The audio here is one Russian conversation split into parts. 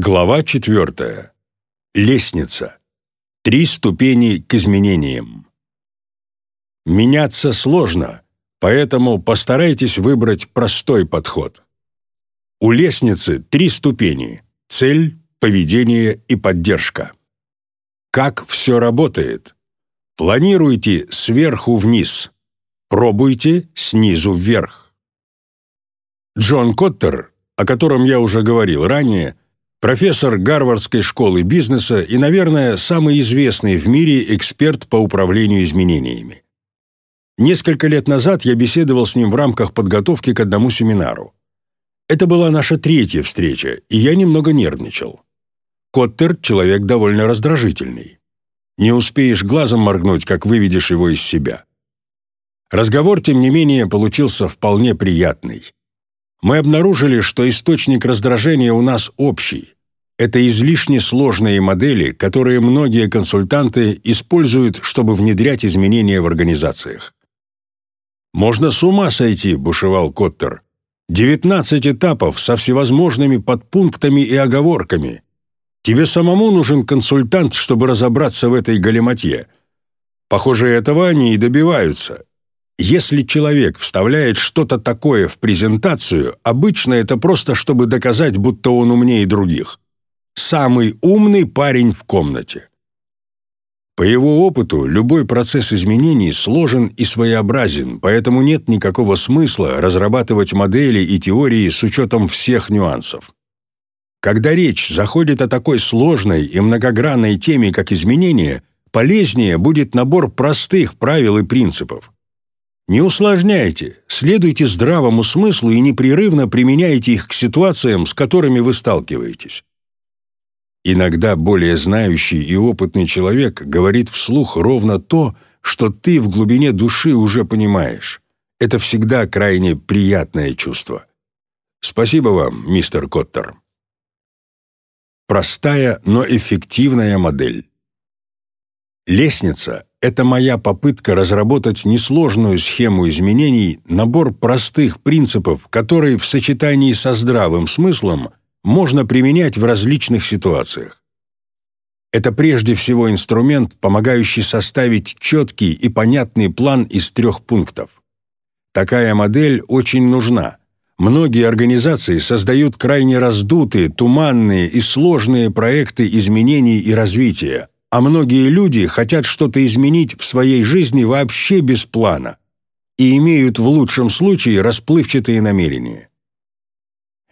Глава 4. Лестница. Три ступени к изменениям. Меняться сложно, поэтому постарайтесь выбрать простой подход. У лестницы три ступени – цель, поведение и поддержка. Как все работает? Планируйте сверху вниз. Пробуйте снизу вверх. Джон Коттер, о котором я уже говорил ранее, профессор Гарвардской школы бизнеса и, наверное, самый известный в мире эксперт по управлению изменениями. Несколько лет назад я беседовал с ним в рамках подготовки к одному семинару. Это была наша третья встреча, и я немного нервничал. Коттер – человек довольно раздражительный. Не успеешь глазом моргнуть, как выведешь его из себя. Разговор, тем не менее, получился вполне приятный. Мы обнаружили, что источник раздражения у нас общий. Это излишне сложные модели, которые многие консультанты используют, чтобы внедрять изменения в организациях. «Можно с ума сойти», – бушевал Коттер. «19 этапов со всевозможными подпунктами и оговорками. Тебе самому нужен консультант, чтобы разобраться в этой галиматье. Похоже, этого они и добиваются. Если человек вставляет что-то такое в презентацию, обычно это просто чтобы доказать, будто он умнее других. Самый умный парень в комнате. По его опыту, любой процесс изменений сложен и своеобразен, поэтому нет никакого смысла разрабатывать модели и теории с учетом всех нюансов. Когда речь заходит о такой сложной и многогранной теме, как изменение, полезнее будет набор простых правил и принципов. Не усложняйте, следуйте здравому смыслу и непрерывно применяйте их к ситуациям, с которыми вы сталкиваетесь. Иногда более знающий и опытный человек говорит вслух ровно то, что ты в глубине души уже понимаешь. Это всегда крайне приятное чувство. Спасибо вам, мистер Коттер. Простая, но эффективная модель. Лестница – это моя попытка разработать несложную схему изменений, набор простых принципов, которые в сочетании со здравым смыслом можно применять в различных ситуациях. Это прежде всего инструмент, помогающий составить четкий и понятный план из трех пунктов. Такая модель очень нужна, Многие организации создают крайне раздутые, туманные и сложные проекты изменений и развития, а многие люди хотят что-то изменить в своей жизни вообще без плана и имеют в лучшем случае расплывчатые намерения.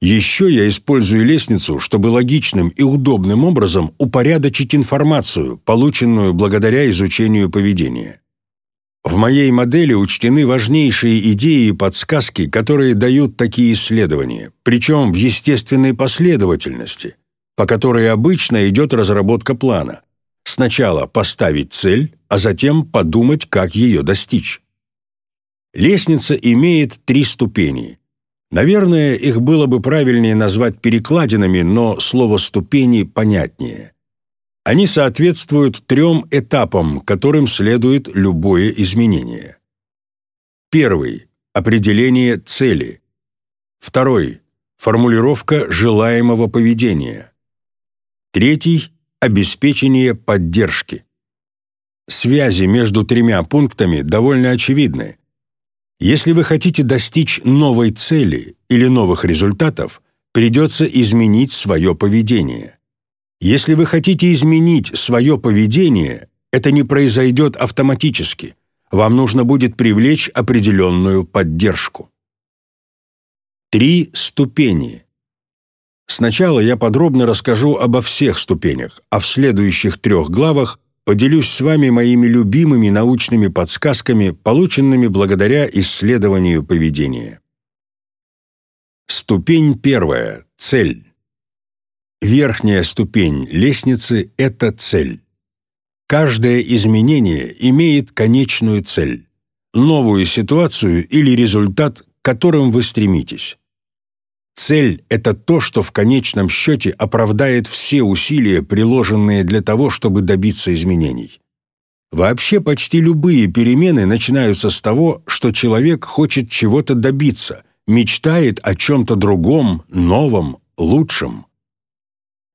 Еще я использую лестницу, чтобы логичным и удобным образом упорядочить информацию, полученную благодаря изучению поведения. В моей модели учтены важнейшие идеи и подсказки, которые дают такие исследования, причем в естественной последовательности, по которой обычно идет разработка плана. Сначала поставить цель, а затем подумать, как ее достичь. Лестница имеет три ступени. Наверное, их было бы правильнее назвать перекладинами, но слово «ступени» понятнее. Они соответствуют трем этапам, которым следует любое изменение. Первый – определение цели. Второй – формулировка желаемого поведения. Третий – обеспечение поддержки. Связи между тремя пунктами довольно очевидны. Если вы хотите достичь новой цели или новых результатов, придется изменить свое поведение. Если вы хотите изменить свое поведение, это не произойдет автоматически. Вам нужно будет привлечь определенную поддержку. Три ступени. Сначала я подробно расскажу обо всех ступенях, а в следующих трех главах поделюсь с вами моими любимыми научными подсказками, полученными благодаря исследованию поведения. Ступень первая. Цель. Верхняя ступень лестницы – это цель. Каждое изменение имеет конечную цель, новую ситуацию или результат, к которым вы стремитесь. Цель – это то, что в конечном счете оправдает все усилия, приложенные для того, чтобы добиться изменений. Вообще почти любые перемены начинаются с того, что человек хочет чего-то добиться, мечтает о чем-то другом, новом, лучшем.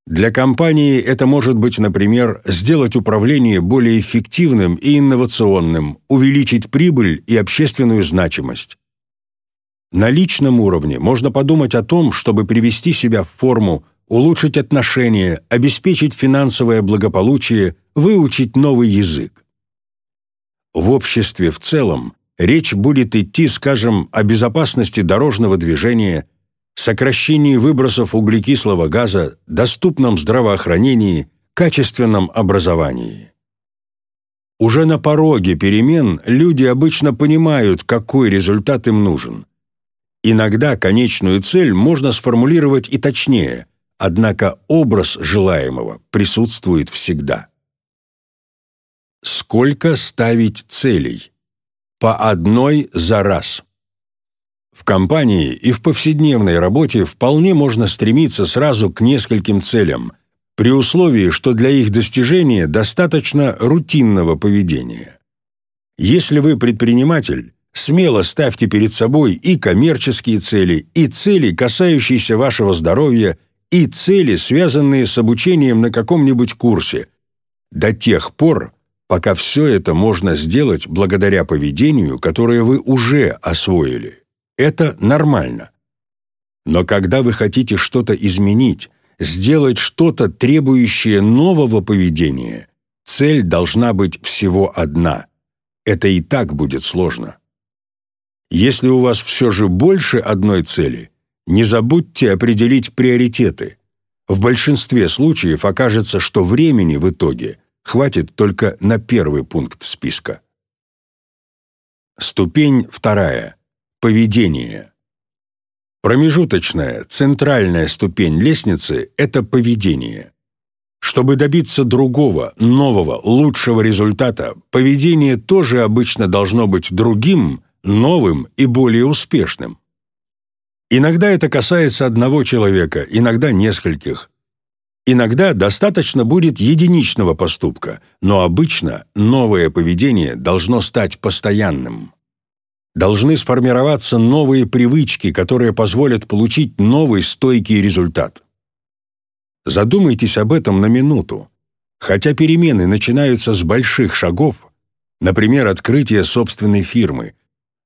Для компании это может быть, например, сделать управление более эффективным и инновационным, увеличить прибыль и общественную значимость. На личном уровне можно подумать о том, чтобы привести себя в форму, улучшить отношения, обеспечить финансовое благополучие, выучить новый язык. В обществе в целом речь будет идти, скажем, о безопасности дорожного движения – сокращении выбросов углекислого газа, доступном здравоохранении, качественном образовании. Уже на пороге перемен люди обычно понимают, какой результат им нужен. Иногда конечную цель можно сформулировать и точнее, однако образ желаемого присутствует всегда. Сколько ставить целей? По одной за раз. В компании и в повседневной работе вполне можно стремиться сразу к нескольким целям, при условии, что для их достижения достаточно рутинного поведения. Если вы предприниматель, смело ставьте перед собой и коммерческие цели, и цели, касающиеся вашего здоровья, и цели, связанные с обучением на каком-нибудь курсе, до тех пор, пока все это можно сделать благодаря поведению, которое вы уже освоили. Это нормально. Но когда вы хотите что-то изменить, сделать что-то, требующее нового поведения, цель должна быть всего одна. Это и так будет сложно. Если у вас все же больше одной цели, не забудьте определить приоритеты. В большинстве случаев окажется, что времени в итоге хватит только на первый пункт списка. Ступень вторая. Поведение. Промежуточная, центральная ступень лестницы – это поведение. Чтобы добиться другого, нового, лучшего результата, поведение тоже обычно должно быть другим, новым и более успешным. Иногда это касается одного человека, иногда нескольких. Иногда достаточно будет единичного поступка, но обычно новое поведение должно стать постоянным должны сформироваться новые привычки, которые позволят получить новый стойкий результат. Задумайтесь об этом на минуту. Хотя перемены начинаются с больших шагов, например, открытие собственной фирмы,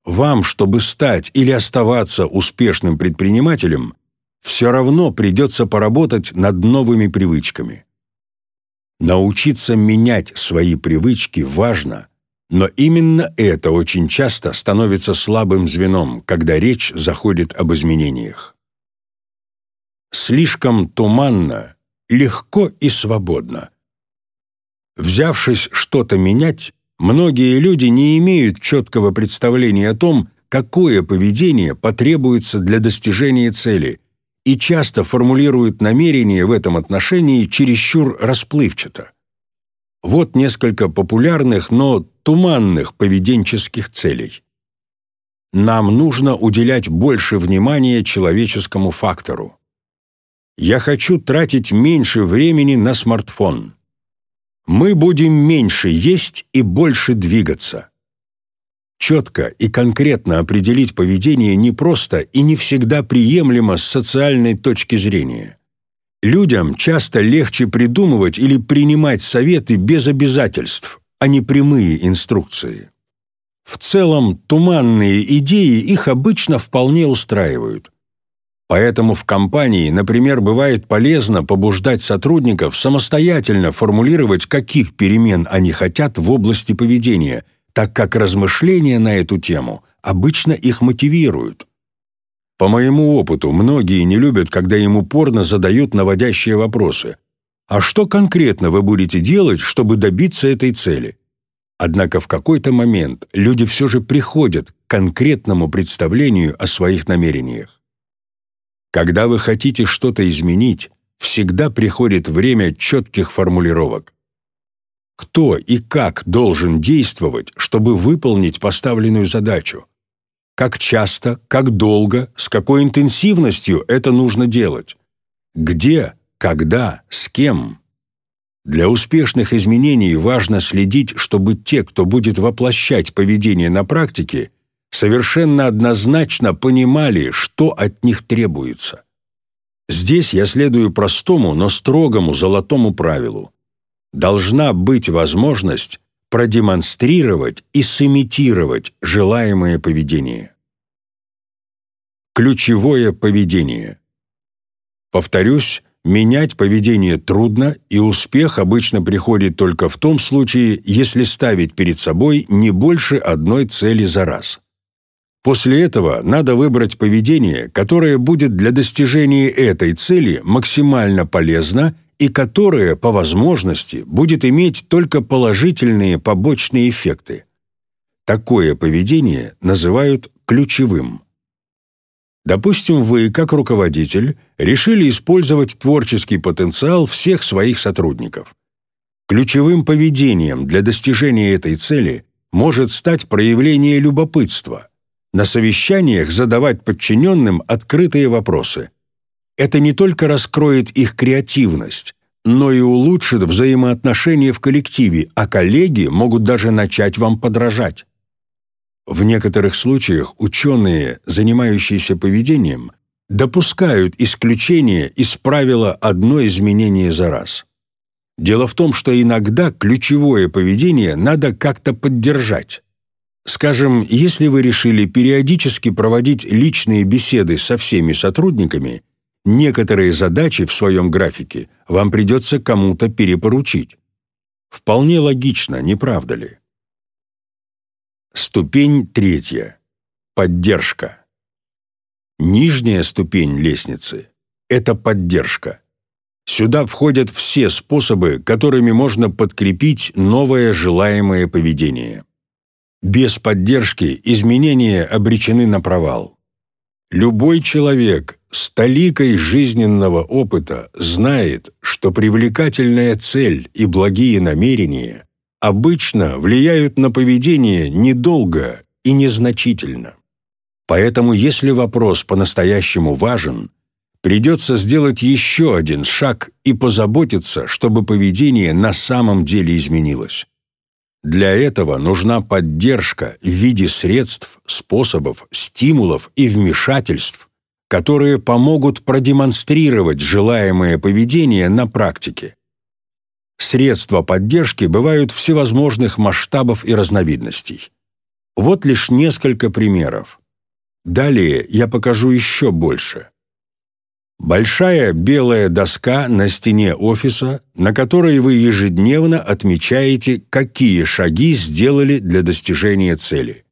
вам, чтобы стать или оставаться успешным предпринимателем, все равно придется поработать над новыми привычками. Научиться менять свои привычки важно – но именно это очень часто становится слабым звеном, когда речь заходит об изменениях. Слишком туманно, легко и свободно. Взявшись что-то менять, многие люди не имеют четкого представления о том, какое поведение потребуется для достижения цели, и часто формулируют намерения в этом отношении чересчур расплывчато. Вот несколько популярных, но туманных поведенческих целей. Нам нужно уделять больше внимания человеческому фактору. Я хочу тратить меньше времени на смартфон. Мы будем меньше есть и больше двигаться. Четко и конкретно определить поведение непросто и не всегда приемлемо с социальной точки зрения. Людям часто легче придумывать или принимать советы без обязательств, а не прямые инструкции. В целом, туманные идеи их обычно вполне устраивают. Поэтому в компании, например, бывает полезно побуждать сотрудников самостоятельно формулировать, каких перемен они хотят в области поведения, так как размышления на эту тему обычно их мотивируют. По моему опыту, многие не любят, когда им упорно задают наводящие вопросы. А что конкретно вы будете делать, чтобы добиться этой цели? Однако в какой-то момент люди все же приходят к конкретному представлению о своих намерениях. Когда вы хотите что-то изменить, всегда приходит время четких формулировок. Кто и как должен действовать, чтобы выполнить поставленную задачу? как часто, как долго, с какой интенсивностью это нужно делать, где, когда, с кем. Для успешных изменений важно следить, чтобы те, кто будет воплощать поведение на практике, совершенно однозначно понимали, что от них требуется. Здесь я следую простому, но строгому золотому правилу. Должна быть возможность продемонстрировать и сымитировать желаемое поведение. Ключевое поведение. Повторюсь, менять поведение трудно, и успех обычно приходит только в том случае, если ставить перед собой не больше одной цели за раз. После этого надо выбрать поведение, которое будет для достижения этой цели максимально полезно и которое, по возможности, будет иметь только положительные побочные эффекты. Такое поведение называют ключевым. Допустим, вы, как руководитель, решили использовать творческий потенциал всех своих сотрудников. Ключевым поведением для достижения этой цели может стать проявление любопытства. На совещаниях задавать подчиненным открытые вопросы. Это не только раскроет их креативность, но и улучшит взаимоотношения в коллективе, а коллеги могут даже начать вам подражать. В некоторых случаях ученые, занимающиеся поведением, допускают исключение из правила одно изменение за раз. Дело в том, что иногда ключевое поведение надо как-то поддержать. Скажем, если вы решили периодически проводить личные беседы со всеми сотрудниками, некоторые задачи в своем графике вам придется кому-то перепоручить. Вполне логично, не правда ли? Ступень третья. Поддержка. Нижняя ступень лестницы – это поддержка. Сюда входят все способы, которыми можно подкрепить новое желаемое поведение. Без поддержки изменения обречены на провал. Любой человек с толикой жизненного опыта знает, что привлекательная цель и благие намерения обычно влияют на поведение недолго и незначительно. Поэтому если вопрос по-настоящему важен, придется сделать еще один шаг и позаботиться, чтобы поведение на самом деле изменилось. Для этого нужна поддержка в виде средств, способов, стимулов и вмешательств, которые помогут продемонстрировать желаемое поведение на практике. Средства поддержки бывают всевозможных масштабов и разновидностей. Вот лишь несколько примеров. Далее я покажу еще больше. Большая белая доска на стене офиса, на которой вы ежедневно отмечаете, какие шаги сделали для достижения цели.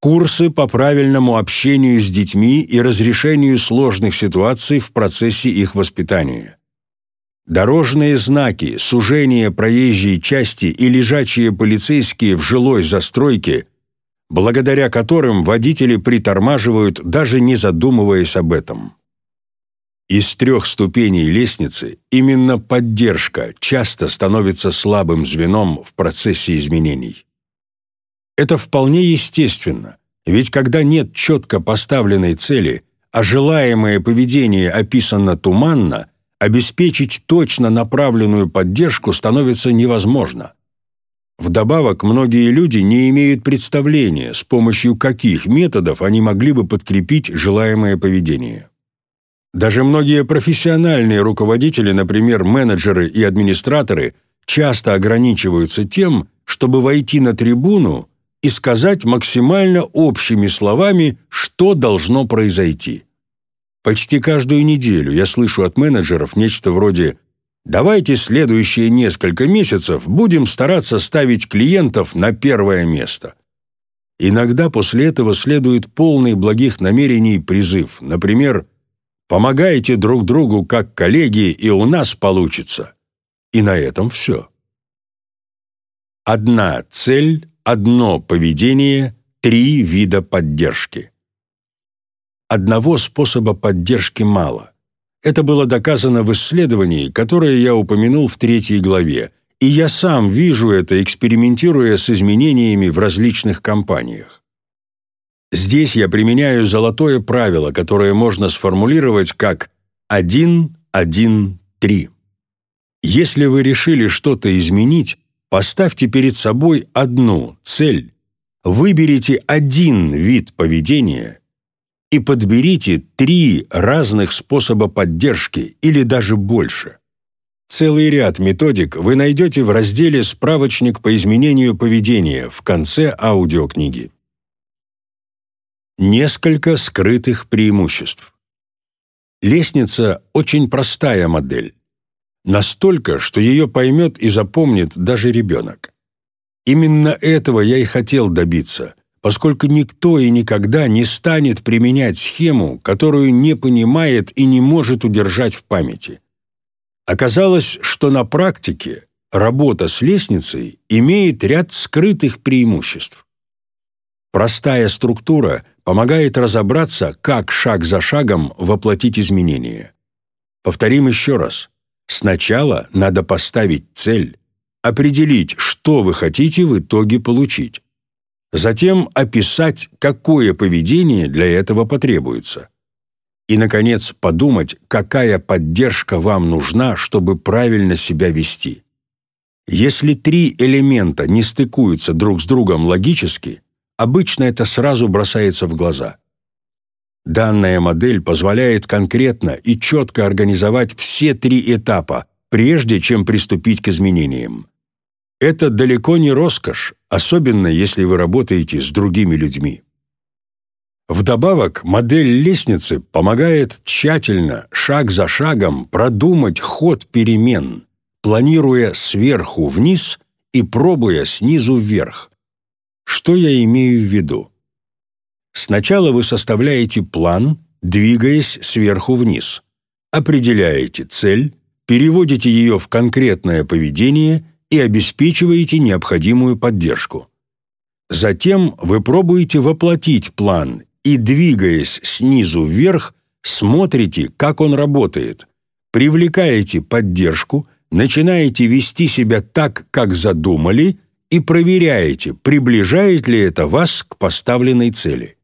Курсы по правильному общению с детьми и разрешению сложных ситуаций в процессе их воспитания. Дорожные знаки, сужение проезжей части и лежачие полицейские в жилой застройке, благодаря которым водители притормаживают, даже не задумываясь об этом. Из трех ступеней лестницы именно поддержка часто становится слабым звеном в процессе изменений. Это вполне естественно, ведь когда нет четко поставленной цели, а желаемое поведение описано туманно – обеспечить точно направленную поддержку становится невозможно. Вдобавок, многие люди не имеют представления, с помощью каких методов они могли бы подкрепить желаемое поведение. Даже многие профессиональные руководители, например, менеджеры и администраторы, часто ограничиваются тем, чтобы войти на трибуну и сказать максимально общими словами, что должно произойти. Почти каждую неделю я слышу от менеджеров нечто вроде «давайте следующие несколько месяцев будем стараться ставить клиентов на первое место». Иногда после этого следует полный благих намерений призыв, например, «помогайте друг другу как коллеги, и у нас получится». И на этом все. Одна цель, одно поведение, три вида поддержки. Одного способа поддержки мало. Это было доказано в исследовании, которое я упомянул в третьей главе, и я сам вижу это, экспериментируя с изменениями в различных компаниях. Здесь я применяю золотое правило, которое можно сформулировать как 1-1-3. Если вы решили что-то изменить, поставьте перед собой одну цель, выберите один вид поведения и подберите три разных способа поддержки или даже больше. Целый ряд методик вы найдете в разделе «Справочник по изменению поведения» в конце аудиокниги. Несколько скрытых преимуществ. Лестница – очень простая модель. Настолько, что ее поймет и запомнит даже ребенок. Именно этого я и хотел добиться, поскольку никто и никогда не станет применять схему, которую не понимает и не может удержать в памяти. Оказалось, что на практике работа с лестницей имеет ряд скрытых преимуществ. Простая структура помогает разобраться, как шаг за шагом воплотить изменения. Повторим еще раз. Сначала надо поставить цель, определить, что вы хотите в итоге получить. Затем описать, какое поведение для этого потребуется. И, наконец, подумать, какая поддержка вам нужна, чтобы правильно себя вести. Если три элемента не стыкуются друг с другом логически, обычно это сразу бросается в глаза. Данная модель позволяет конкретно и четко организовать все три этапа, прежде чем приступить к изменениям. Это далеко не роскошь, особенно если вы работаете с другими людьми. Вдобавок, модель лестницы помогает тщательно, шаг за шагом, продумать ход перемен, планируя сверху вниз и пробуя снизу вверх. Что я имею в виду? Сначала вы составляете план, двигаясь сверху вниз. Определяете цель, переводите ее в конкретное поведение и обеспечиваете необходимую поддержку. Затем вы пробуете воплотить план и, двигаясь снизу вверх, смотрите, как он работает, привлекаете поддержку, начинаете вести себя так, как задумали, и проверяете, приближает ли это вас к поставленной цели.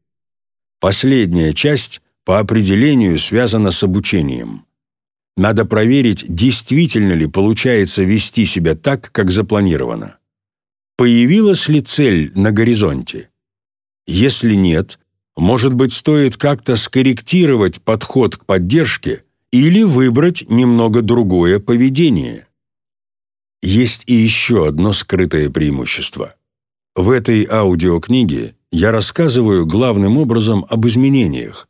Последняя часть по определению связана с обучением. Надо проверить, действительно ли получается вести себя так, как запланировано. Появилась ли цель на горизонте? Если нет, может быть, стоит как-то скорректировать подход к поддержке или выбрать немного другое поведение. Есть и еще одно скрытое преимущество. В этой аудиокниге я рассказываю главным образом об изменениях.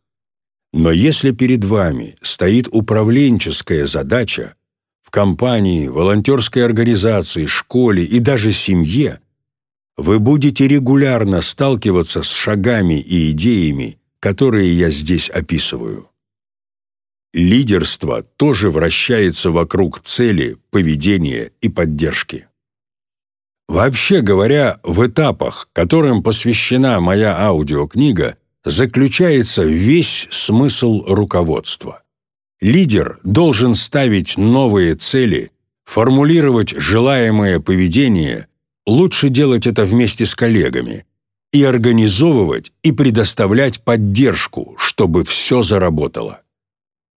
Но если перед вами стоит управленческая задача в компании, волонтерской организации, школе и даже семье, вы будете регулярно сталкиваться с шагами и идеями, которые я здесь описываю. Лидерство тоже вращается вокруг цели, поведения и поддержки. Вообще говоря, в этапах, которым посвящена моя аудиокнига, заключается весь смысл руководства. Лидер должен ставить новые цели, формулировать желаемое поведение, лучше делать это вместе с коллегами, и организовывать и предоставлять поддержку, чтобы все заработало.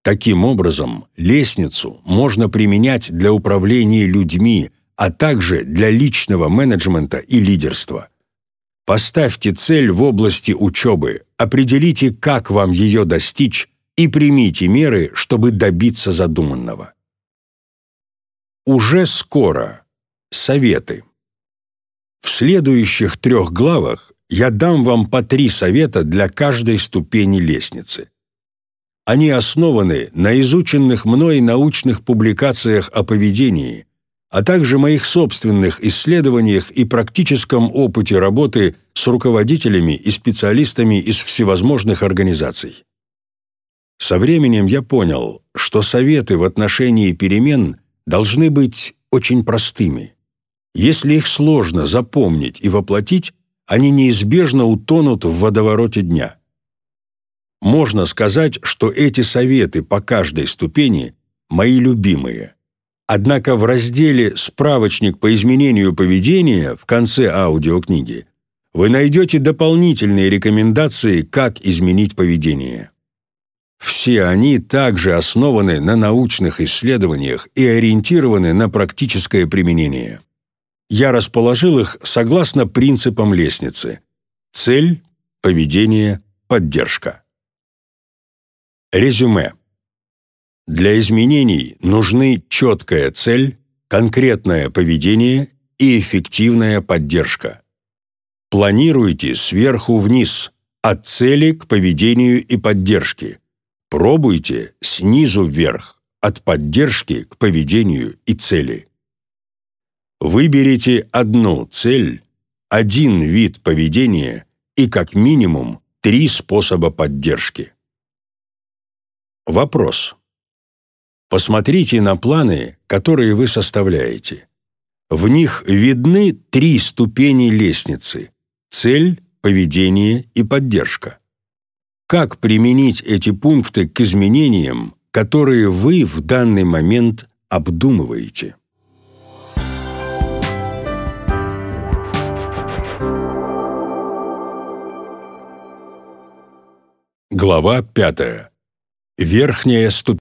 Таким образом, лестницу можно применять для управления людьми, а также для личного менеджмента и лидерства. Поставьте цель в области учебы, определите, как вам ее достичь, и примите меры, чтобы добиться задуманного. Уже скоро. Советы. В следующих трех главах я дам вам по три совета для каждой ступени лестницы. Они основаны на изученных мной научных публикациях о поведении, а также моих собственных исследованиях и практическом опыте работы с руководителями и специалистами из всевозможных организаций. Со временем я понял, что советы в отношении перемен должны быть очень простыми. Если их сложно запомнить и воплотить, они неизбежно утонут в водовороте дня. Можно сказать, что эти советы по каждой ступени мои любимые – Однако в разделе «Справочник по изменению поведения» в конце аудиокниги вы найдете дополнительные рекомендации, как изменить поведение. Все они также основаны на научных исследованиях и ориентированы на практическое применение. Я расположил их согласно принципам лестницы. Цель, поведение, поддержка. Резюме. Для изменений нужны четкая цель, конкретное поведение и эффективная поддержка. Планируйте сверху вниз, от цели к поведению и поддержке. Пробуйте снизу вверх, от поддержки к поведению и цели. Выберите одну цель, один вид поведения и как минимум три способа поддержки. Вопрос. Посмотрите на планы, которые вы составляете. В них видны три ступени лестницы – цель, поведение и поддержка. Как применить эти пункты к изменениям, которые вы в данный момент обдумываете? Глава 5. Верхняя ступень.